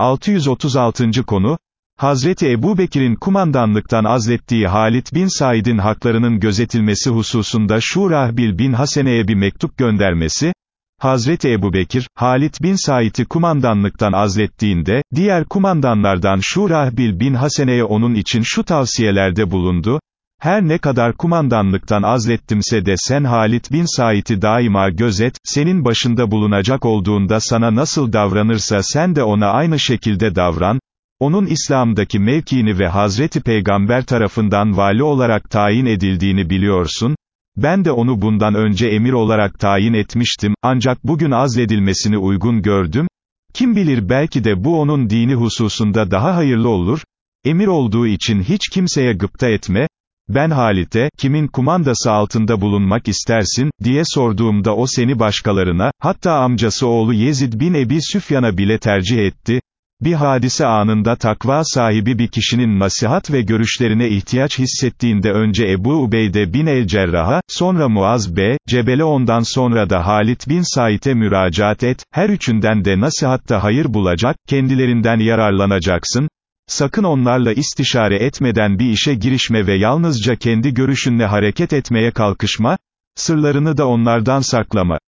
636. konu, Hazreti Ebu Bekir'in kumandanlıktan azlettiği Halit bin Said'in haklarının gözetilmesi hususunda Şurahbil bin Hasene'ye bir mektup göndermesi, Hazreti Ebu Bekir, Halit bin Said'i kumandanlıktan azlettiğinde, diğer kumandanlardan Şurahbil bin Hasene'ye onun için şu tavsiyelerde bulundu, her ne kadar kumandanlıktan azlettimse de sen Halit bin Said'i daima gözet, senin başında bulunacak olduğunda sana nasıl davranırsa sen de ona aynı şekilde davran, onun İslam'daki mevkiini ve Hazreti Peygamber tarafından vali olarak tayin edildiğini biliyorsun, ben de onu bundan önce emir olarak tayin etmiştim, ancak bugün azledilmesini uygun gördüm, kim bilir belki de bu onun dini hususunda daha hayırlı olur, emir olduğu için hiç kimseye gıpta etme, ben Halit'e, kimin kumandası altında bulunmak istersin, diye sorduğumda o seni başkalarına, hatta amcası oğlu Yezid bin Ebi Süfyan'a bile tercih etti, bir hadise anında takva sahibi bir kişinin nasihat ve görüşlerine ihtiyaç hissettiğinde önce Ebu Ubeyde bin el-Cerrah'a, sonra Muaz B. Cebele ondan sonra da Halit bin Said'e müracaat et, her üçünden de nasihatta hayır bulacak, kendilerinden yararlanacaksın, sakın onlarla istişare etmeden bir işe girişme ve yalnızca kendi görüşünle hareket etmeye kalkışma, sırlarını da onlardan saklama.